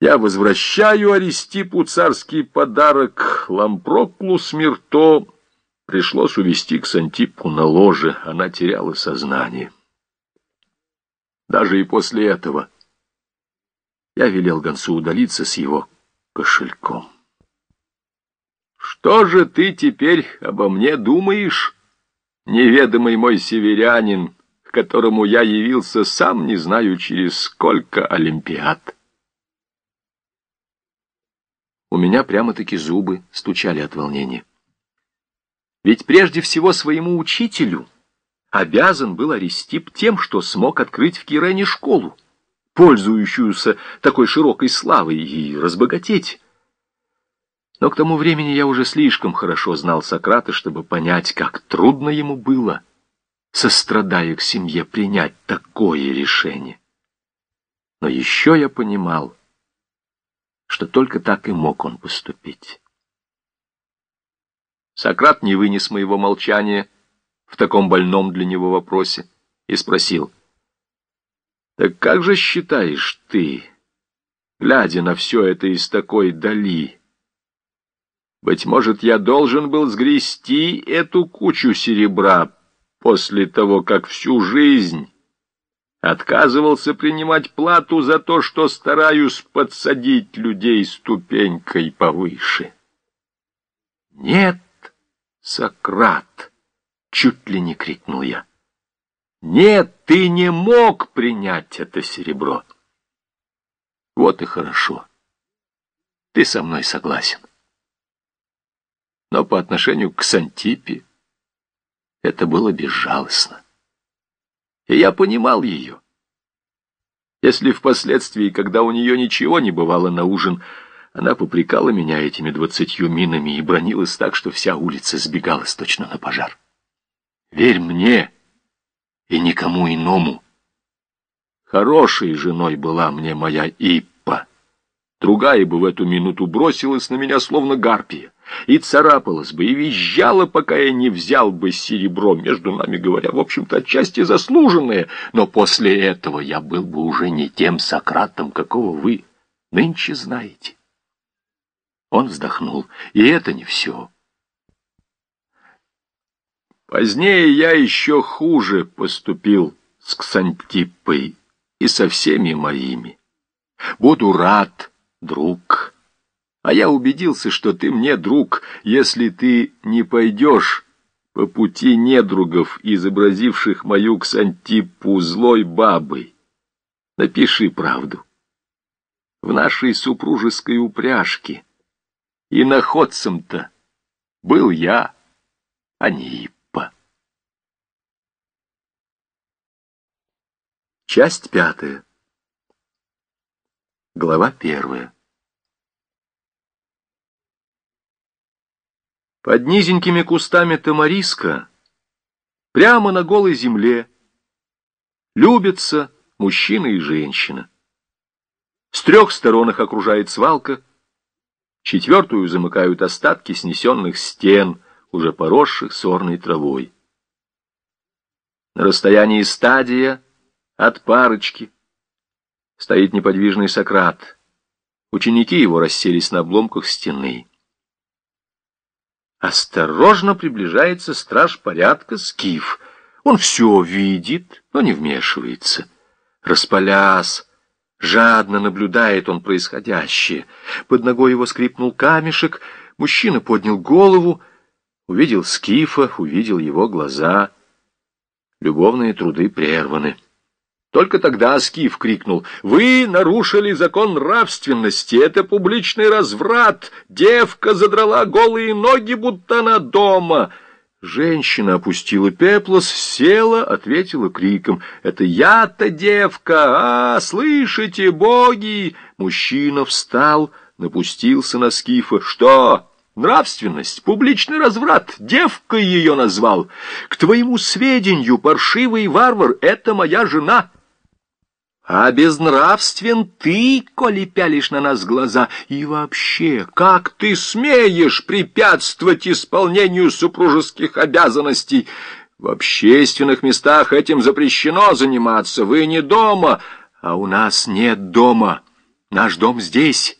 Я возвращаю Аристипу царский подарок, Лампроклу смерто. Пришлось увести к Сантипу на ложе, она теряла сознание. Даже и после этого я велел гонцу удалиться с его кошельком. Что же ты теперь обо мне думаешь, неведомый мой северянин, к которому я явился сам не знаю через сколько олимпиад? У меня прямо-таки зубы стучали от волнения. Ведь прежде всего своему учителю обязан был Аристип тем, что смог открыть в Кирене школу, пользующуюся такой широкой славой, и разбогатеть. Но к тому времени я уже слишком хорошо знал Сократа, чтобы понять, как трудно ему было, сострадая к семье, принять такое решение. Но еще я понимал, что только так и мог он поступить. Сократ не вынес моего молчания в таком больном для него вопросе и спросил, «Так как же считаешь ты, глядя на все это из такой дали, быть может, я должен был сгрести эту кучу серебра после того, как всю жизнь отказывался принимать плату за то, что стараюсь подсадить людей ступенькой повыше. «Нет, Сократ!» — чуть ли не крикнул я. «Нет, ты не мог принять это серебро!» «Вот и хорошо. Ты со мной согласен». Но по отношению к Сантипе это было безжалостно и я понимал ее. Если впоследствии, когда у нее ничего не бывало на ужин, она попрекала меня этими двадцатью минами и бронилась так, что вся улица сбегалась точно на пожар. Верь мне и никому иному. Хорошей женой была мне моя Иппа. Другая бы в эту минуту бросилась на меня, словно гарпия и царапалась бы, и визжала, пока я не взял бы серебро, между нами говоря, в общем-то, отчасти заслуженное, но после этого я был бы уже не тем Сократом, какого вы нынче знаете. Он вздохнул, и это не все. Позднее я еще хуже поступил с Ксантиппой и со всеми моими. Буду рад, друг, а я убедился, что ты мне друг, если ты не пойдешь по пути недругов, изобразивших мою Ксантипу злой бабой. Напиши правду. В нашей супружеской упряжке и находцем-то был я, а не Иппа. Часть пятая. Глава первая. Под низенькими кустами тамариска, прямо на голой земле, любятся мужчина и женщина. С трех сторон их окружает свалка, четвертую замыкают остатки снесенных стен, уже поросших сорной травой. На расстоянии стадия от парочки стоит неподвижный Сократ. Ученики его расселись на обломках стены. Осторожно приближается страж порядка Скиф. Он все видит, но не вмешивается. Распаляс, жадно наблюдает он происходящее. Под ногой его скрипнул камешек, мужчина поднял голову, увидел Скифа, увидел его глаза. Любовные труды прерваны. Только тогда Скиф крикнул, «Вы нарушили закон нравственности, это публичный разврат! Девка задрала голые ноги, будто она дома!» Женщина опустила пеплос, села, ответила криком, «Это я-то девка! А, слышите, боги!» Мужчина встал, напустился на Скифа, «Что?» Нравственность, публичный разврат, девкой ее назвал. К твоему сведению, паршивый варвар, это моя жена». А безнравствен ты, коли пялишь на нас глаза. И вообще, как ты смеешь препятствовать исполнению супружеских обязанностей? В общественных местах этим запрещено заниматься. Вы не дома, а у нас нет дома. Наш дом здесь,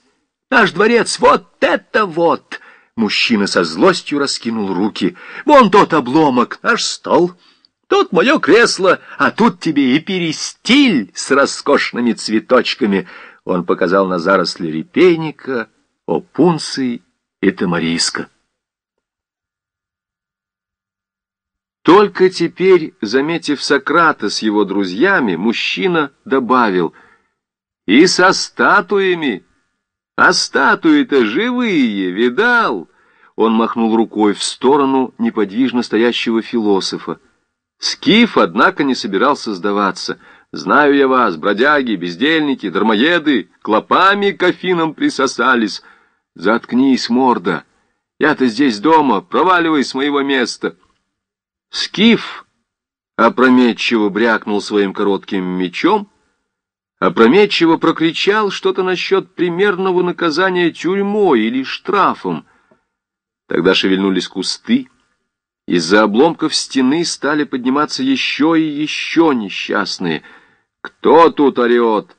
наш дворец, вот это вот!» Мужчина со злостью раскинул руки. «Вон тот обломок, наш стол!» Тут мое кресло, а тут тебе и перестиль с роскошными цветочками. Он показал на заросли репейника, опунции и тамариска. Только теперь, заметив Сократа с его друзьями, мужчина добавил «И со статуями! А статуи-то живые, видал?» Он махнул рукой в сторону неподвижно стоящего философа. Скиф, однако, не собирался сдаваться. «Знаю я вас, бродяги, бездельники, дармоеды, клопами к афинам присосались. Заткнись, морда! Я-то здесь дома, проваливай с моего места!» Скиф опрометчиво брякнул своим коротким мечом, опрометчиво прокричал что-то насчет примерного наказания тюрьмой или штрафом. Тогда шевельнулись кусты, из-за обломков стены стали подниматься еще и еще несчастные. «Кто тут орет?»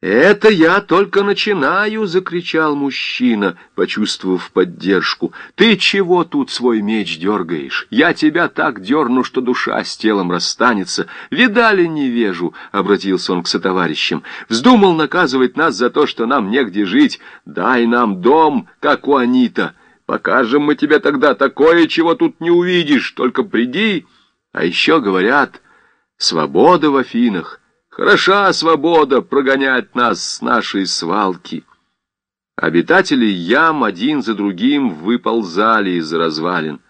«Это я только начинаю!» — закричал мужчина, почувствовав поддержку. «Ты чего тут свой меч дергаешь? Я тебя так дерну, что душа с телом расстанется. Видали невежу?» — обратился он к сотоварищам. «Вздумал наказывать нас за то, что нам негде жить. Дай нам дом, как у Анита». Покажем мы тебе тогда такое, чего тут не увидишь, только приди. А еще говорят, свобода в Афинах. Хороша свобода прогонять нас с нашей свалки. Обитатели ям один за другим выползали из развалин.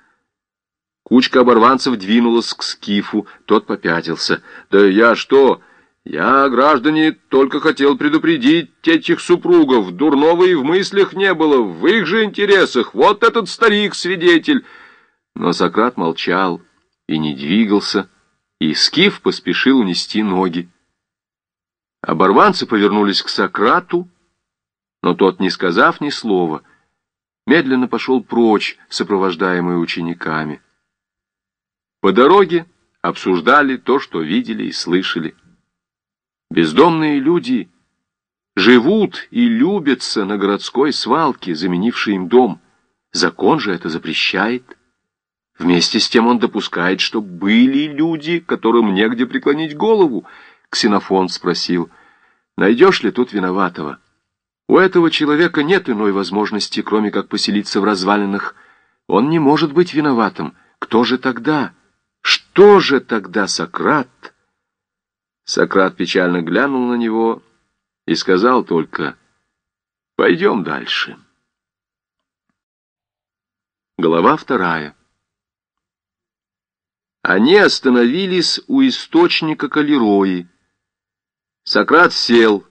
Кучка оборванцев двинулась к скифу, тот попятился. «Да я что, я, граждане, только хотел предупредить этих супругов. Дурного и в мыслях не было, в их же интересах. Вот этот старик-свидетель. Но Сократ молчал и не двигался, и Скиф поспешил унести ноги. Оборванцы повернулись к Сократу, но тот, не сказав ни слова, медленно пошел прочь, сопровождаемый учениками. По дороге обсуждали то, что видели и слышали. Бездомные люди живут и любятся на городской свалке, заменившей им дом. Закон же это запрещает. Вместе с тем он допускает, что были люди, которым негде преклонить голову. Ксенофон спросил, найдешь ли тут виноватого? У этого человека нет иной возможности, кроме как поселиться в развалинах. Он не может быть виноватым. Кто же тогда? Что же тогда Сократ? Сократ печально глянул на него и сказал только «Пойдем дальше». Глава вторая. Они остановились у источника Калерои. Сократ сел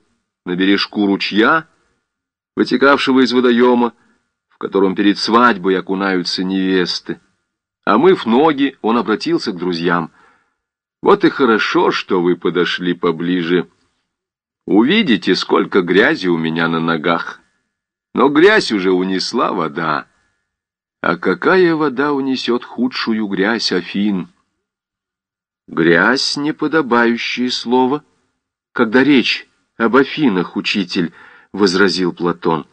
на бережку ручья, вытекавшего из водоема, в котором перед свадьбой окунаются невесты. Омыв ноги, он обратился к друзьям. Вот и хорошо, что вы подошли поближе. Увидите, сколько грязи у меня на ногах. Но грязь уже унесла вода. А какая вода унесет худшую грязь Афин? Грязь — неподобающее слово. Когда речь об Афинах, учитель, — возразил Платон.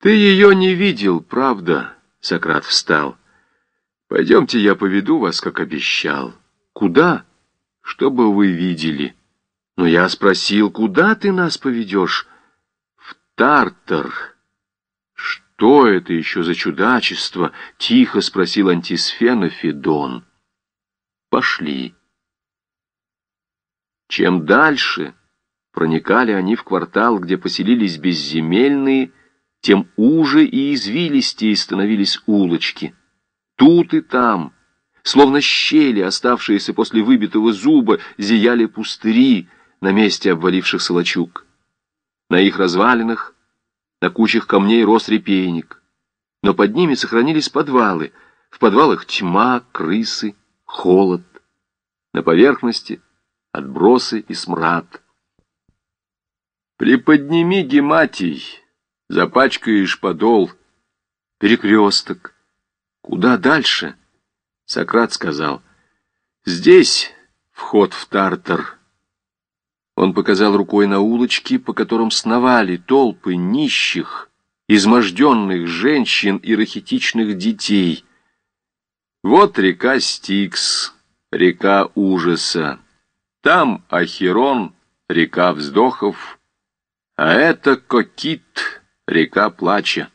Ты ее не видел, правда? Сократ встал. Пойдемте, я поведу вас, как обещал. Куда? Чтобы вы видели. Но я спросил, куда ты нас поведешь? В Тартар. Что это еще за чудачество? Тихо спросил антисфена Федон. Пошли. Чем дальше проникали они в квартал, где поселились безземельные, тем уже и извилистее становились улочки. Тут и там Словно щели, оставшиеся после выбитого зуба, зияли пустыри на месте обвалившихся лачуг. На их развалинах, на кучах камней рос репейник. Но под ними сохранились подвалы. В подвалах тьма, крысы, холод. На поверхности отбросы и смрад. Приподними гематий, запачкаешь подол. Перекресток. Куда дальше? — Сократ сказал, «Здесь вход в Тартар». Он показал рукой на улочки, по которым сновали толпы нищих, изможденных женщин и рахитичных детей. Вот река Стикс, река ужаса. Там Ахирон, река вздохов, а это Кокит, река плача.